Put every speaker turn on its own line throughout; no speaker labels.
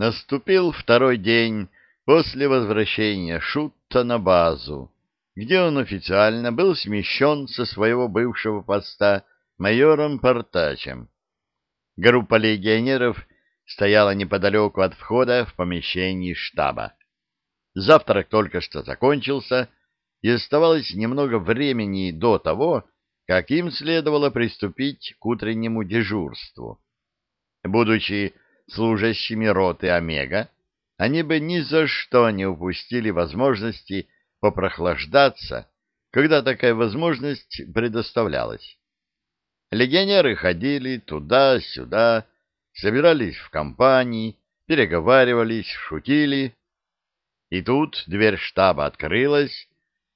Наступил второй день после возвращения Шутта на базу, где он официально был смещен со своего бывшего поста майором Портачем. Группа легионеров стояла неподалеку от входа в помещении штаба. Завтрак только что закончился, и оставалось немного времени до того, как им следовало приступить к утреннему дежурству. Будучи служащими роты Омега, они бы ни за что не упустили возможности попрохлаждаться, когда такая возможность предоставлялась. Легионеры ходили туда-сюда, собирались в компании, переговаривались, шутили. И тут дверь штаба открылась,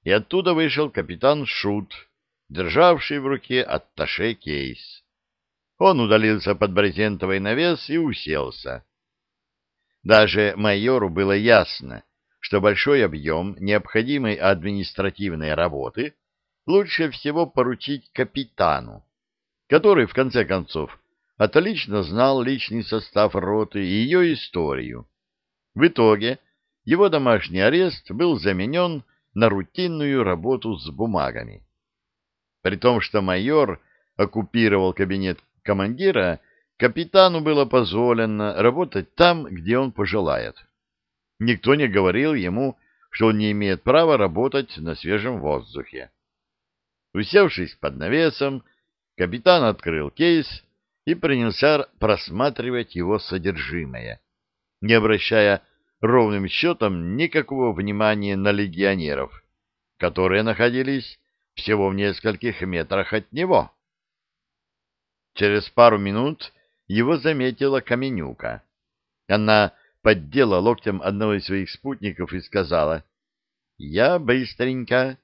и оттуда вышел капитан Шут, державший в руке атташе кейс. Он удалился под брезентовый навес и уселся. Даже майору было ясно, что большой объем необходимой административной работы лучше всего поручить капитану, который, в конце концов, отлично знал личный состав роты и ее историю. В итоге его домашний арест был заменен на рутинную работу с бумагами. При том, что майор оккупировал кабинет командира, капитану было позволено работать там, где он пожелает. Никто не говорил ему, что он не имеет права работать на свежем воздухе. Усевшись под навесом, капитан открыл кейс и принялся просматривать его содержимое, не обращая ровным счетом никакого внимания на легионеров, которые находились всего в нескольких метрах от него. Через пару минут его заметила Каменюка. Она поддела локтем одного из своих спутников и сказала, «Я быстренько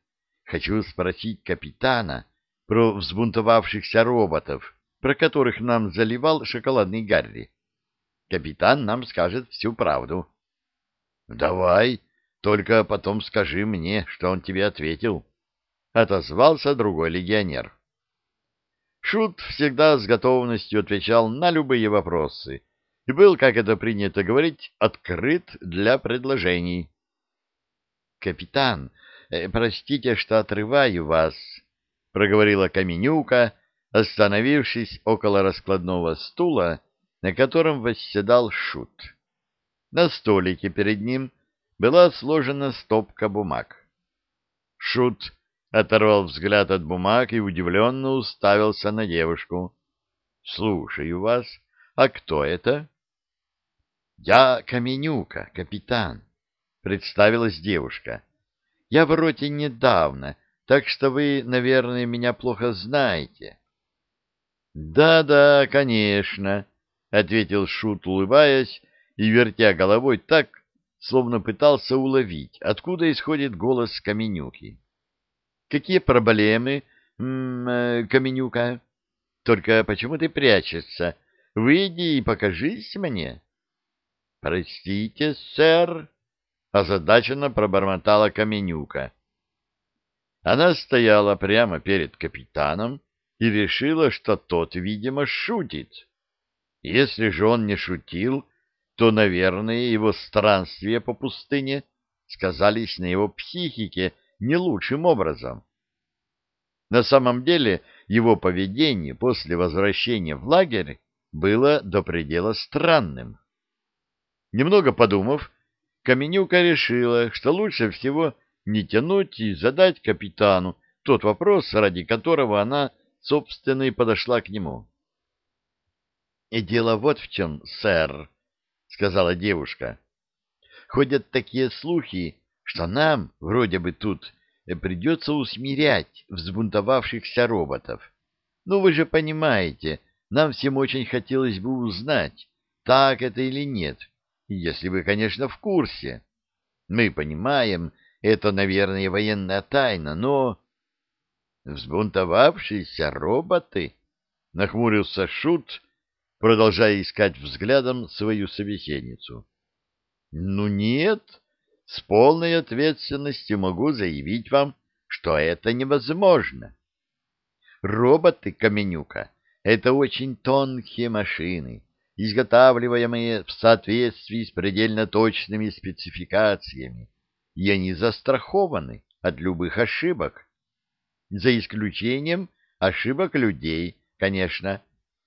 хочу спросить капитана про взбунтовавшихся роботов, про которых нам заливал шоколадный Гарри. Капитан нам скажет всю правду». «Давай, только потом скажи мне, что он тебе ответил», — отозвался другой легионер. Шут всегда с готовностью отвечал на любые вопросы и был, как это принято говорить, открыт для предложений. «Капитан, э, простите, что отрываю вас», — проговорила Каменюка, остановившись около раскладного стула, на котором восседал Шут. На столике перед ним была сложена стопка бумаг. Шут оторвал взгляд от бумаг и удивленно уставился на девушку. — Слушаю вас. А кто это? — Я Каменюка, капитан, — представилась девушка. — Я в роте недавно, так что вы, наверное, меня плохо знаете. «Да, — Да-да, конечно, — ответил Шут, улыбаясь и вертя головой так, словно пытался уловить, откуда исходит голос Каменюки. Какие проблемы, М -м, э, Каменюка? Только почему ты прячешься? Выйди и покажись мне. — Простите, сэр, — озадаченно пробормотала Каменюка. Она стояла прямо перед капитаном и решила, что тот, видимо, шутит. Если же он не шутил, то, наверное, его странствия по пустыне сказались на его психике не лучшим образом. На самом деле его поведение после возвращения в лагерь было до предела странным. Немного подумав, Каменюка решила, что лучше всего не тянуть и задать капитану тот вопрос, ради которого она, собственно, и подошла к нему. — И дело вот в чем, сэр, — сказала девушка. — Ходят такие слухи, что нам, вроде бы тут, придется усмирять взбунтовавшихся роботов. Ну, вы же понимаете, нам всем очень хотелось бы узнать, так это или нет, если вы, конечно, в курсе. Мы понимаем, это, наверное, военная тайна, но... Взбунтовавшиеся роботы? Нахмурился Шут, продолжая искать взглядом свою собеседницу. Ну нет, с полной ответственностью могу заявить вам, что это невозможно. Роботы Каменюка — это очень тонкие машины, изготавливаемые в соответствии с предельно точными спецификациями, и они застрахованы от любых ошибок. За исключением ошибок людей, конечно,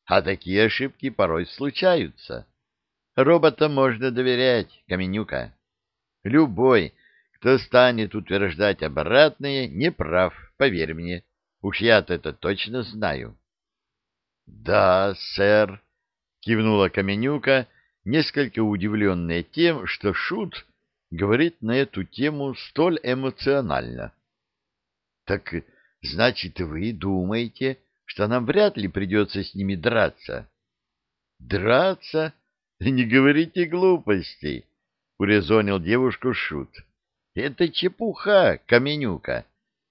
а такие ошибки порой случаются. Роботам можно доверять, Каменюка. Любой, кто станет утверждать обратное, не прав, поверь мне. Уж я-то это точно знаю. — Да, сэр, — кивнула Каменюка, несколько удивленная тем, что Шут говорит на эту тему столь эмоционально. — Так, значит, вы думаете, что нам вряд ли придется с ними драться? — Драться? Не говорите глупостей, — урезонил девушку Шут. — Это чепуха, Каменюка,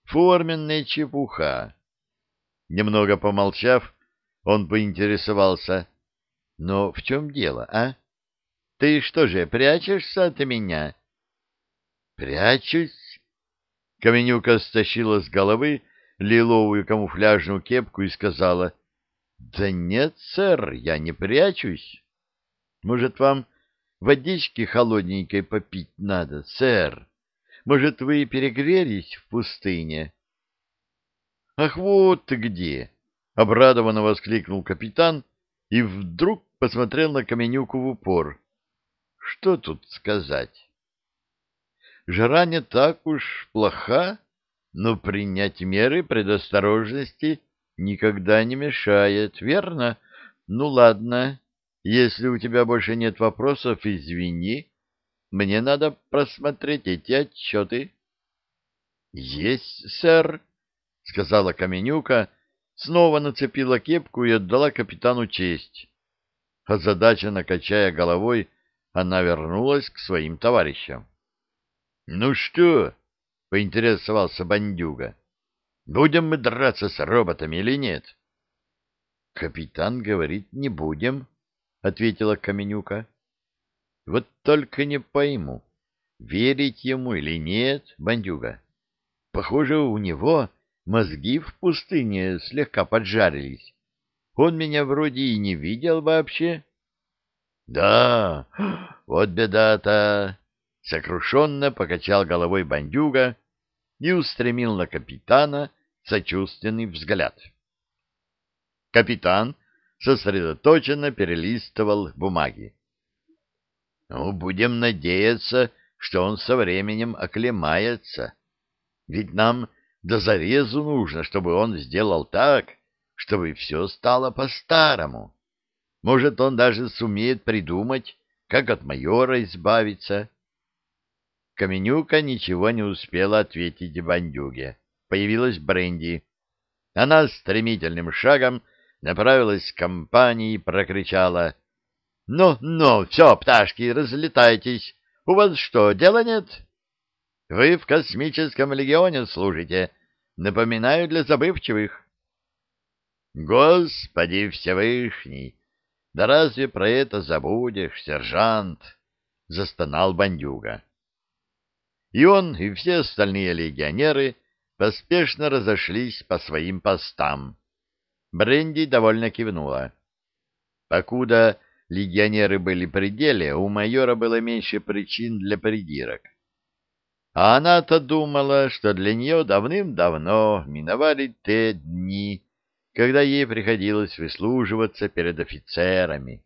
форменная чепуха. Немного помолчав, он поинтересовался. — Но в чем дело, а? Ты что же, прячешься от меня? — Прячусь? Каменюка стащила с головы лиловую камуфляжную кепку и сказала. — Да нет, сэр, я не прячусь. Может, вам водички холодненькой попить надо, сэр? Может, вы перегрелись в пустыне? — Ах, вот ты где! — обрадованно воскликнул капитан и вдруг посмотрел на Каменюку в упор. — Что тут сказать? Жара не так уж плоха, но принять меры предосторожности никогда не мешает, верно? Ну, ладно, если у тебя больше нет вопросов, извини. Мне надо просмотреть эти отчеты. — Есть, сэр, — сказала Каменюка, снова нацепила кепку и отдала капитану честь. Озадаченно качая головой, она вернулась к своим товарищам. — Ну что? — поинтересовался бандюга. — Будем мы драться с роботами или нет? — Капитан говорит, не будем, — ответила Каменюка. — Вот только не пойму, верить ему или нет, бандюга. Похоже, у него мозги в пустыне слегка поджарились. Он меня вроде и не видел вообще. — Да, вот беда-то! — сокрушенно покачал головой бандюга и устремил на капитана сочувственный взгляд. Капитан сосредоточенно перелистывал бумаги. Ну, будем надеяться, что он со временем оклемается. Ведь нам до зарезу нужно, чтобы он сделал так, чтобы все стало по-старому. Может, он даже сумеет придумать, как от майора избавиться. Каменюка ничего не успела ответить бандюге. Появилась Бренди. Она стремительным шагом направилась к компании и прокричала. — Ну, ну, все, пташки, разлетайтесь. У вас что, дела нет? Вы в космическом легионе служите. Напоминаю для забывчивых. — Господи Всевышний! Да разве про это забудешь, сержант? — застонал бандюга. И он, и все остальные легионеры поспешно разошлись по своим постам. Бренди довольно кивнула. Покуда легионеры были при деле, у майора было меньше причин для придирок. А она-то думала, что для нее давным-давно миновали те дни, когда ей приходилось выслуживаться перед офицерами.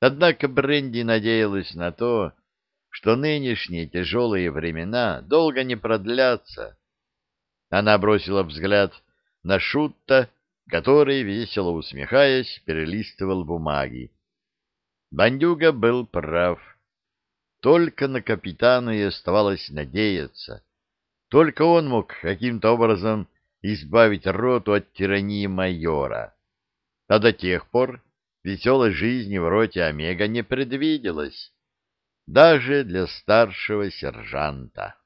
Однако Бренди надеялась на то, что нынешние тяжелые времена долго не продлятся. Она бросила взгляд на Шутта, который, весело усмехаясь, перелистывал бумаги. Бандюга был прав. Только на капитана и оставалось надеяться. Только он мог каким-то образом избавить роту от тирании майора. А до тех пор веселой жизни в роте Омега не предвиделось, даже для старшего сержанта.